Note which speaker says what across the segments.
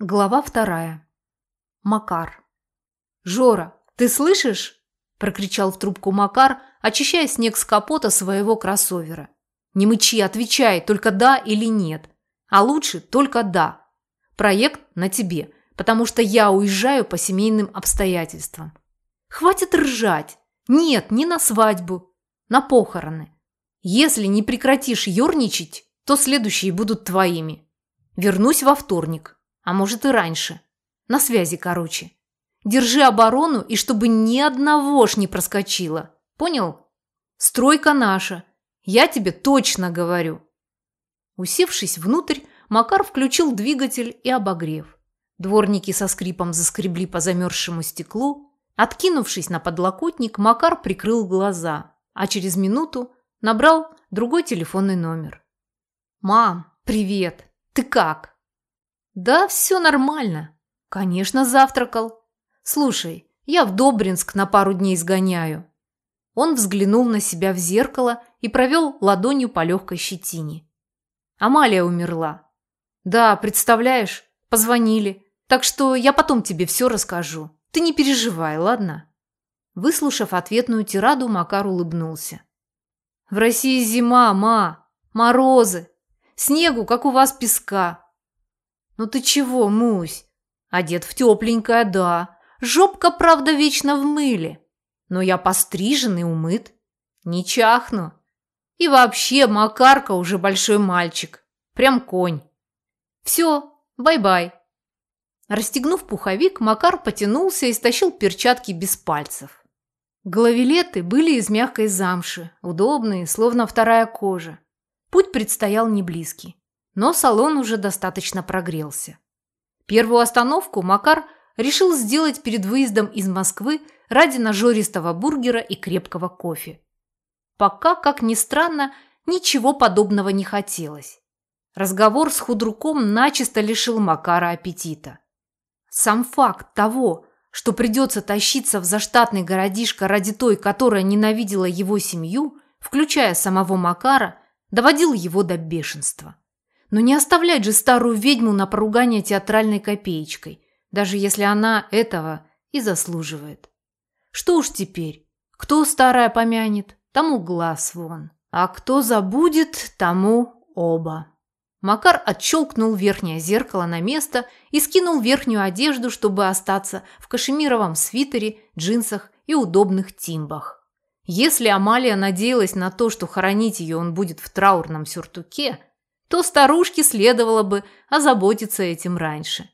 Speaker 1: Глава вторая. Макар. «Жора, ты слышишь?» – прокричал в трубку Макар, очищая снег с капота своего кроссовера. «Не мычи, отвечай, только да или нет. А лучше только да. Проект на тебе, потому что я уезжаю по семейным обстоятельствам. Хватит ржать. Нет, не на свадьбу, на похороны. Если не прекратишь ерничать, то следующие будут твоими. Вернусь во вторник». А может и раньше. На связи, короче. Держи оборону и чтобы ни одного ж не проскочило. Понял? Стройка наша. Я тебе точно говорю. Усевшись внутрь, Макар включил двигатель и обогрев. Дворники со скрипом заскребли по замерзшему стеклу. Откинувшись на подлокотник, Макар прикрыл глаза, а через минуту набрал другой телефонный номер. «Мам, привет! Ты как?» «Да, все нормально. Конечно, завтракал. Слушай, я в Добринск на пару дней сгоняю». Он взглянул на себя в зеркало и провел ладонью по легкой щетине. Амалия умерла. «Да, представляешь, позвонили. Так что я потом тебе все расскажу. Ты не переживай, ладно?» Выслушав ответную тираду, Макар улыбнулся. «В России зима, ма, морозы, снегу, как у вас песка. «Ну ты чего, Мусь? Одет в тепленькое, да. Жопка, правда, вечно в мыле. Но я пострижен и умыт. Не чахну. И вообще, Макарка уже большой мальчик. Прям конь. Все, бай-бай». Расстегнув пуховик, Макар потянулся и стащил перчатки без пальцев. Головилеты были из мягкой замши, удобные, словно вторая кожа. Путь предстоял не близкий но салон уже достаточно прогрелся. Первую остановку Макар решил сделать перед выездом из Москвы ради нажористого бургера и крепкого кофе. Пока, как ни странно, ничего подобного не хотелось. Разговор с худруком начисто лишил Макара аппетита. Сам факт того, что придется тащиться в заштатный городишко ради той, которая ненавидела его семью, включая самого Макара, доводил его до бешенства. Но не оставлять же старую ведьму на поругание театральной копеечкой, даже если она этого и заслуживает. Что уж теперь, кто старая помянет, тому глаз вон, а кто забудет, тому оба. Макар отщелкнул верхнее зеркало на место и скинул верхнюю одежду, чтобы остаться в кашемировом свитере, джинсах и удобных тимбах. Если Амалия надеялась на то, что хоронить ее он будет в траурном сюртуке, то старушке следовало бы озаботиться этим раньше.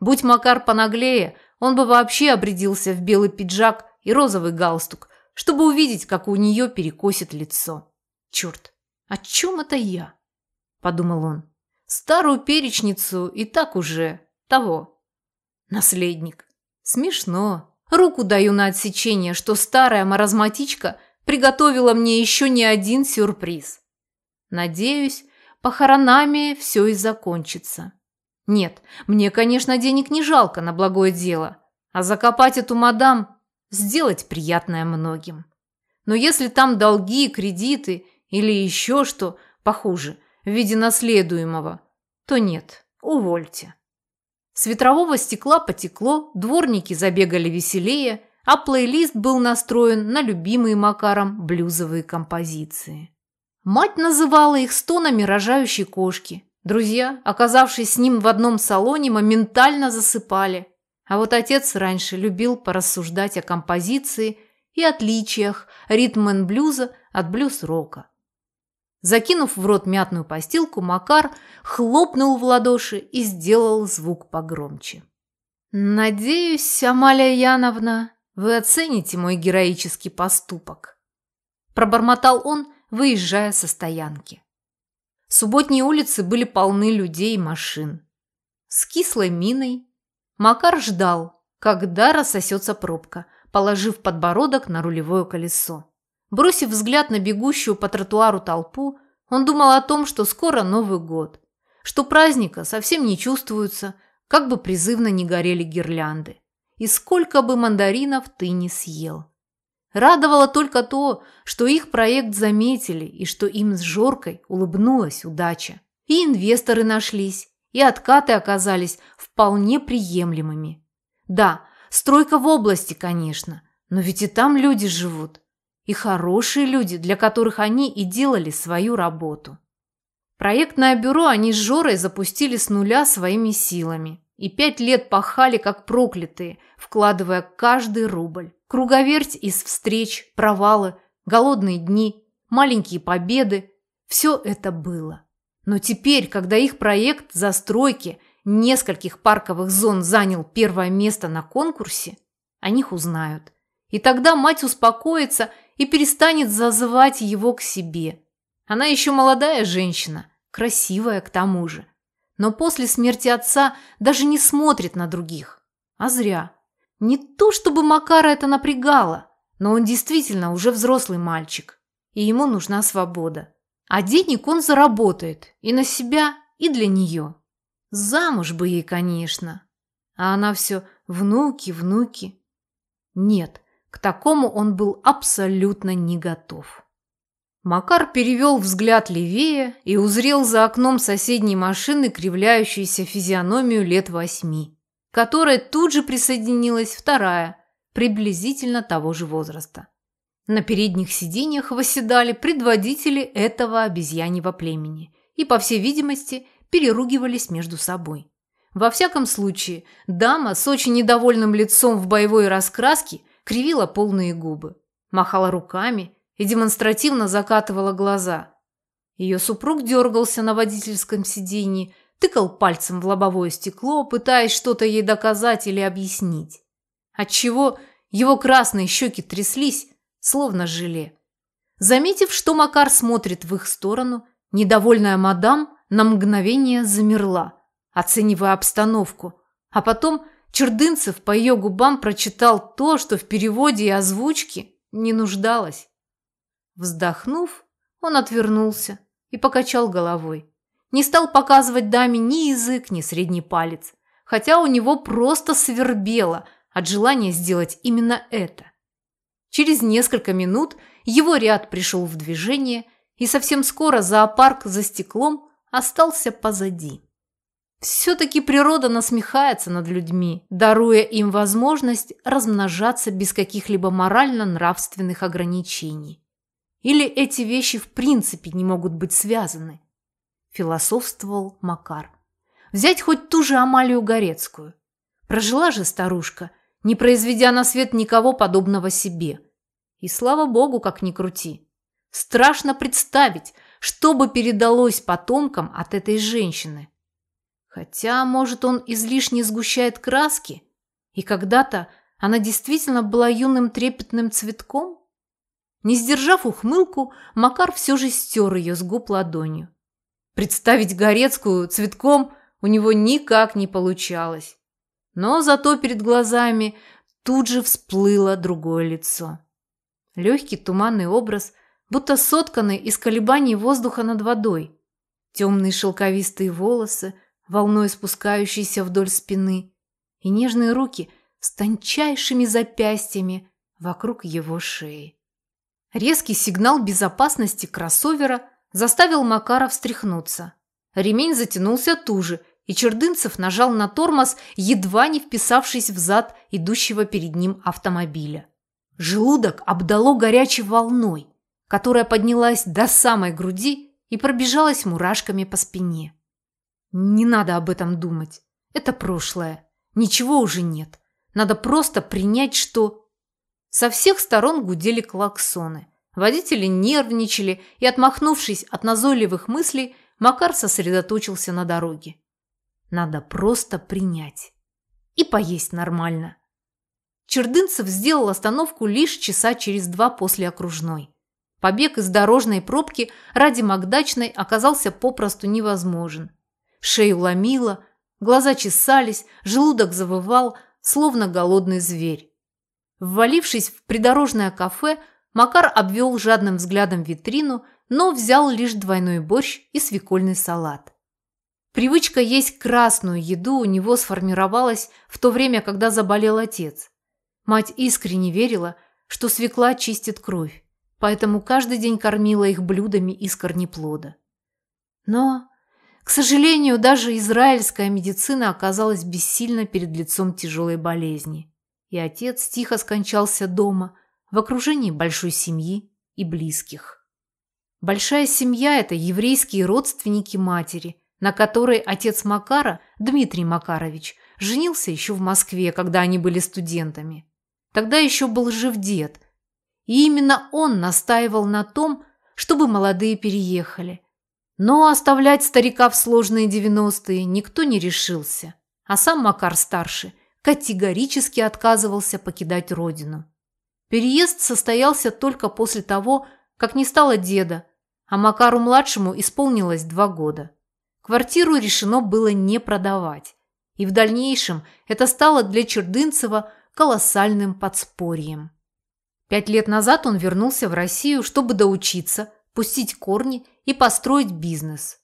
Speaker 1: Будь Макар понаглее, он бы вообще обрядился в белый пиджак и розовый галстук, чтобы увидеть, как у нее перекосит лицо. «Черт, о чем это я?» – подумал он. «Старую перечницу и так уже того. Наследник. Смешно. Руку даю на отсечение, что старая маразматичка приготовила мне еще не один сюрприз. Надеюсь, похоронами все и закончится. Нет, мне, конечно, денег не жалко на благое дело, а закопать эту мадам – сделать приятное многим. Но если там долги, кредиты или еще что похуже в виде наследуемого, то нет, увольте. С ветрового стекла потекло, дворники забегали веселее, а плейлист был настроен на любимые Макаром блюзовые композиции. Мать называла их стонами рожающей кошки. Друзья, оказавшись с ним в одном салоне, моментально засыпали. А вот отец раньше любил порассуждать о композиции и отличиях ритм-н-блюза от блюз-рока. Закинув в рот мятную постилку, Макар хлопнул в ладоши и сделал звук погромче. «Надеюсь, Амалия Яновна, вы оцените мой героический поступок», – пробормотал он, – выезжая со стоянки. Субботние улицы были полны людей и машин. С кислой миной Макар ждал, когда рассосется пробка, положив подбородок на рулевое колесо. Бросив взгляд на бегущую по тротуару толпу, он думал о том, что скоро Новый год, что праздника совсем не чувствуется, как бы призывно не горели гирлянды. И сколько бы мандаринов ты не съел. Радовало только то, что их проект заметили и что им с Жоркой улыбнулась удача. И инвесторы нашлись, и откаты оказались вполне приемлемыми. Да, стройка в области, конечно, но ведь и там люди живут. И хорошие люди, для которых они и делали свою работу. Проектное бюро они с Жорой запустили с нуля своими силами. И пять лет пахали как проклятые, вкладывая каждый рубль. Круговерть из встреч, провалы, голодные дни, маленькие победы – все это было. Но теперь, когда их проект застройки нескольких парковых зон занял первое место на конкурсе, о них узнают. И тогда мать успокоится и перестанет зазывать его к себе. Она еще молодая женщина, красивая к тому же. Но после смерти отца даже не смотрит на других. А зря. Не то чтобы Макара это напрягало, но он действительно уже взрослый мальчик, и ему нужна свобода. А денег он заработает и на себя, и для нее. Замуж бы ей, конечно. А она все внуки, внуки. Нет, к такому он был абсолютно не готов. Макар перевел взгляд левее и узрел за окном соседней машины кривляющуюся физиономию лет восьми которой тут же присоединилась вторая, приблизительно того же возраста. На передних сиденьях восседали предводители этого обезьяньего племени и, по всей видимости, переругивались между собой. Во всяком случае, дама с очень недовольным лицом в боевой раскраске кривила полные губы, махала руками и демонстративно закатывала глаза. Ее супруг дергался на водительском сиденье, тыкал пальцем в лобовое стекло, пытаясь что-то ей доказать или объяснить. Отчего его красные щеки тряслись, словно желе. Заметив, что Макар смотрит в их сторону, недовольная мадам на мгновение замерла, оценивая обстановку, а потом Чердынцев по ее губам прочитал то, что в переводе и озвучке не нуждалось. Вздохнув, он отвернулся и покачал головой. Не стал показывать даме ни язык, ни средний палец, хотя у него просто свербело от желания сделать именно это. Через несколько минут его ряд пришел в движение, и совсем скоро зоопарк за стеклом остался позади. Все-таки природа насмехается над людьми, даруя им возможность размножаться без каких-либо морально-нравственных ограничений. Или эти вещи в принципе не могут быть связаны философствовал Макар. Взять хоть ту же Амалию Горецкую. Прожила же старушка, не произведя на свет никого подобного себе. И слава богу, как ни крути. Страшно представить, что бы передалось потомкам от этой женщины. Хотя, может, он излишне сгущает краски, и когда-то она действительно была юным трепетным цветком? Не сдержав ухмылку, Макар все же стер ее с губ ладонью. Представить Горецкую цветком у него никак не получалось. Но зато перед глазами тут же всплыло другое лицо. Легкий туманный образ, будто сотканный из колебаний воздуха над водой. Темные шелковистые волосы, волной спускающиеся вдоль спины, и нежные руки с тончайшими запястьями вокруг его шеи. Резкий сигнал безопасности кроссовера – заставил Макара встряхнуться. Ремень затянулся туже, и Чердынцев нажал на тормоз, едва не вписавшись в зад идущего перед ним автомобиля. Желудок обдало горячей волной, которая поднялась до самой груди и пробежалась мурашками по спине. Не надо об этом думать. Это прошлое. Ничего уже нет. Надо просто принять, что... Со всех сторон гудели клаксоны – Водители нервничали, и, отмахнувшись от назойливых мыслей, Макар сосредоточился на дороге. Надо просто принять. И поесть нормально. Чердынцев сделал остановку лишь часа через два после окружной. Побег из дорожной пробки ради Макдачной оказался попросту невозможен. Шею ломило, глаза чесались, желудок завывал, словно голодный зверь. Ввалившись в придорожное кафе, Макар обвел жадным взглядом витрину, но взял лишь двойной борщ и свекольный салат. Привычка есть красную еду у него сформировалась в то время, когда заболел отец. Мать искренне верила, что свекла чистит кровь, поэтому каждый день кормила их блюдами из корнеплода. Но, к сожалению, даже израильская медицина оказалась бессильна перед лицом тяжелой болезни. И отец тихо скончался дома, в окружении большой семьи и близких. Большая семья – это еврейские родственники матери, на которой отец Макара, Дмитрий Макарович, женился еще в Москве, когда они были студентами. Тогда еще был жив дед. И именно он настаивал на том, чтобы молодые переехали. Но оставлять старика в сложные девяностые никто не решился. А сам Макар-старший категорически отказывался покидать родину. Переезд состоялся только после того, как не стало деда, а Макару-младшему исполнилось два года. Квартиру решено было не продавать. И в дальнейшем это стало для Чердынцева колоссальным подспорьем. Пять лет назад он вернулся в Россию, чтобы доучиться, пустить корни и построить бизнес.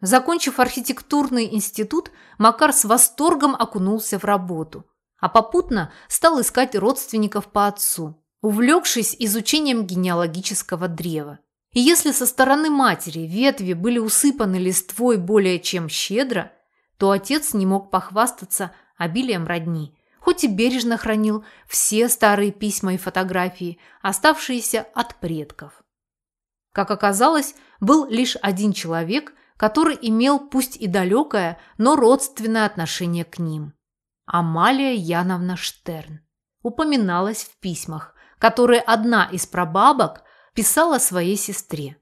Speaker 1: Закончив архитектурный институт, Макар с восторгом окунулся в работу, а попутно стал искать родственников по отцу, увлекшись изучением генеалогического древа. И если со стороны матери ветви были усыпаны листвой более чем щедро, то отец не мог похвастаться обилием родни, хоть и бережно хранил все старые письма и фотографии, оставшиеся от предков. Как оказалось, был лишь один человек, который имел пусть и далекое, но родственное отношение к ним. Амалия Яновна Штерн. Упоминалась в письмах, которые одна из прабабок писала своей сестре.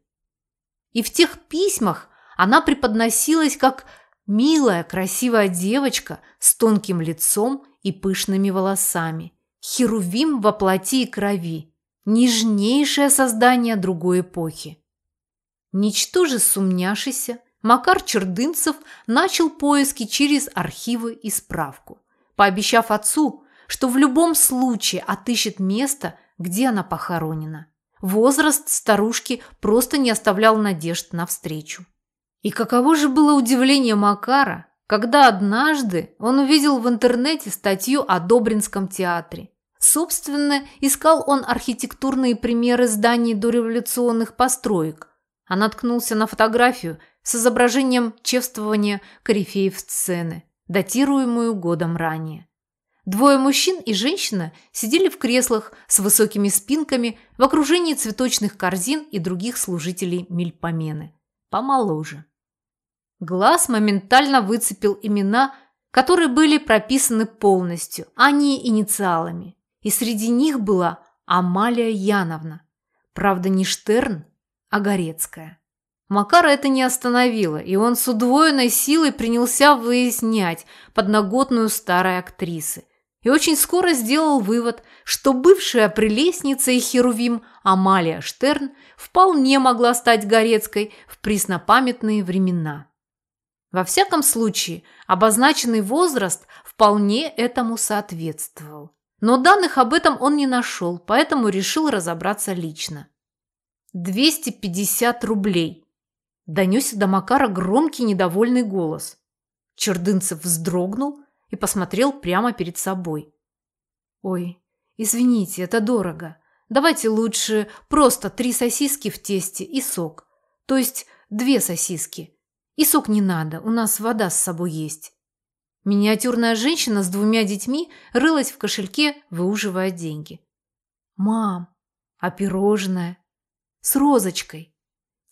Speaker 1: И в тех письмах она преподносилась как милая, красивая девочка с тонким лицом и пышными волосами, херувим во плоти и крови, нежнейшее создание другой эпохи. Ничтоже сумняшися, Макар Чердынцев начал поиски через архивы и справку, пообещав отцу, что в любом случае отыщет место, где она похоронена. Возраст старушки просто не оставлял надежд на встречу. И каково же было удивление Макара, когда однажды он увидел в интернете статью о Добринском театре. Собственно, искал он архитектурные примеры зданий дореволюционных построек, а наткнулся на фотографию с изображением чествования корифеев сцены, датируемую годом ранее. Двое мужчин и женщина сидели в креслах с высокими спинками в окружении цветочных корзин и других служителей мельпомены. Помоложе. Глаз моментально выцепил имена, которые были прописаны полностью, а не инициалами. И среди них была Амалия Яновна. Правда, не Штерн, а Горецкая. Макара это не остановило, и он с удвоенной силой принялся выяснять подноготную старой актрисы, и очень скоро сделал вывод, что бывшая прелестница и херувим Амалия Штерн вполне могла стать Горецкой в преснопамятные времена. Во всяком случае, обозначенный возраст вполне этому соответствовал. Но данных об этом он не нашел, поэтому решил разобраться лично. 250 рублей. Донесся до Макара громкий недовольный голос. Чердынцев вздрогнул и посмотрел прямо перед собой. «Ой, извините, это дорого. Давайте лучше просто три сосиски в тесте и сок. То есть две сосиски. И сок не надо, у нас вода с собой есть». Миниатюрная женщина с двумя детьми рылась в кошельке, выуживая деньги. «Мам, а пирожное?» «С розочкой?» –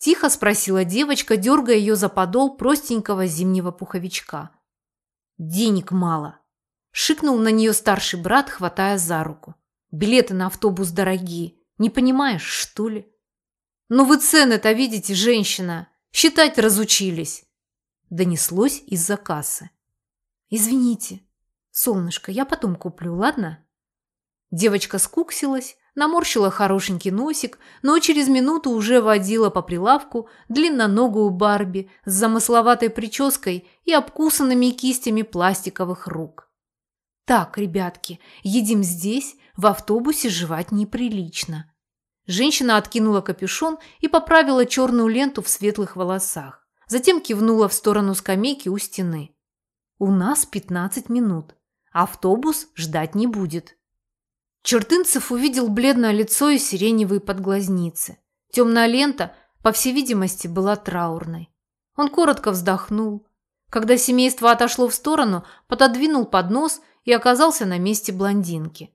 Speaker 1: тихо спросила девочка, дергая ее за подол простенького зимнего пуховичка. Денег мало. Шикнул на нее старший брат, хватая за руку. Билеты на автобус дорогие. Не понимаешь, что ли? Ну вы цены-то видите, женщина. Считать разучились. Донеслось из-за кассы. Извините. Солнышко, я потом куплю, ладно? Девочка скуксилась, наморщила хорошенький носик, но через минуту уже водила по прилавку длинноногую Барби с замысловатой прической и обкусанными кистями пластиковых рук. «Так, ребятки, едим здесь, в автобусе жевать неприлично». Женщина откинула капюшон и поправила черную ленту в светлых волосах. Затем кивнула в сторону скамейки у стены. «У нас 15 минут. Автобус ждать не будет». Чертынцев увидел бледное лицо и сиреневые подглазницы. Темная лента, по всей видимости, была траурной. Он коротко вздохнул. Когда семейство отошло в сторону, пододвинул поднос и оказался на месте блондинки.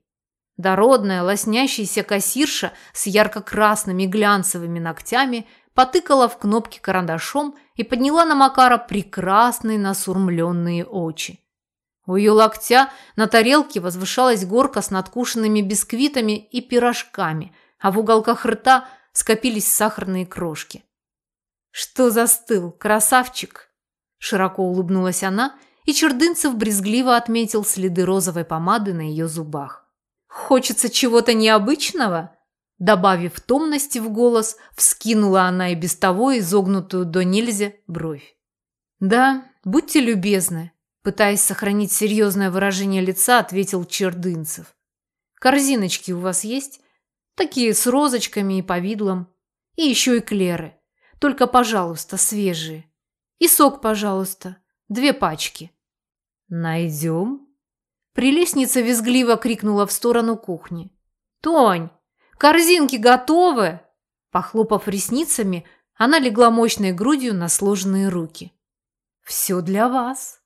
Speaker 1: Дородная, лоснящаяся кассирша с ярко-красными глянцевыми ногтями потыкала в кнопки карандашом и подняла на Макара прекрасные насурмленные очи. У ее локтя на тарелке возвышалась горка с надкушенными бисквитами и пирожками, а в уголках рта скопились сахарные крошки. «Что застыл, красавчик?» Широко улыбнулась она, и Чердынцев брезгливо отметил следы розовой помады на ее зубах. «Хочется чего-то необычного?» Добавив томности в голос, вскинула она и без того изогнутую до нельзя бровь. «Да, будьте любезны», пытаясь сохранить серьезное выражение лица, ответил Чердынцев. «Корзиночки у вас есть? Такие с розочками и повидлом. И еще эклеры. Только, пожалуйста, свежие. И сок, пожалуйста. Две пачки». «Найдем?» Прелестница визгливо крикнула в сторону кухни. «Тонь, корзинки готовы?» Похлопав ресницами, она легла мощной грудью на сложенные руки. «Все для вас».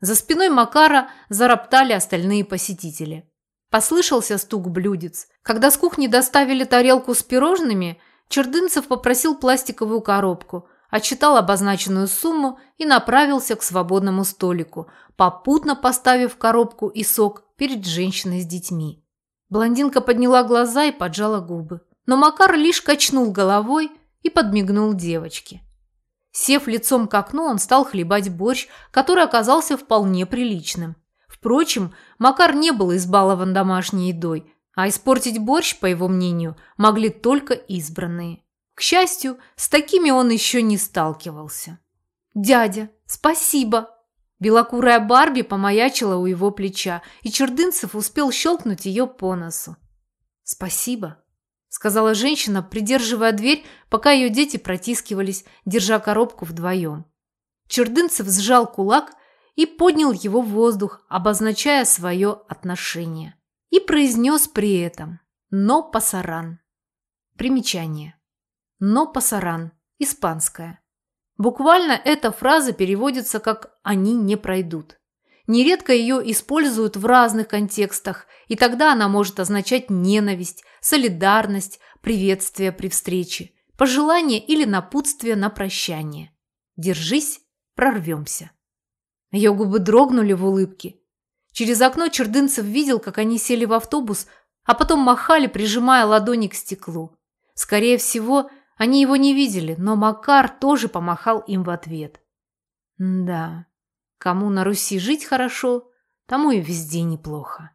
Speaker 1: За спиной Макара зароптали остальные посетители. Послышался стук блюдец. Когда с кухни доставили тарелку с пирожными, Чердынцев попросил пластиковую коробку – отчитал обозначенную сумму и направился к свободному столику, попутно поставив коробку и сок перед женщиной с детьми. Блондинка подняла глаза и поджала губы. Но Макар лишь качнул головой и подмигнул девочке. Сев лицом к окну, он стал хлебать борщ, который оказался вполне приличным. Впрочем, Макар не был избалован домашней едой, а испортить борщ, по его мнению, могли только избранные. К счастью, с такими он еще не сталкивался. «Дядя, спасибо!» Белокурая Барби помаячила у его плеча, и Чердынцев успел щелкнуть ее по носу. «Спасибо», – сказала женщина, придерживая дверь, пока ее дети протискивались, держа коробку вдвоем. Чердынцев сжал кулак и поднял его в воздух, обозначая свое отношение. И произнес при этом «но пасаран». Примечание но пасаран, испанская. Буквально эта фраза переводится как «они не пройдут». Нередко ее используют в разных контекстах, и тогда она может означать ненависть, солидарность, приветствие при встрече, пожелание или напутствие на прощание. Держись, прорвемся. Ее губы дрогнули в улыбке. Через окно Чердынцев видел, как они сели в автобус, а потом махали, прижимая ладони к стеклу. Скорее всего, они его не видели, но Макар тоже помахал им в ответ. Да, кому на Руси жить хорошо, тому и везде неплохо.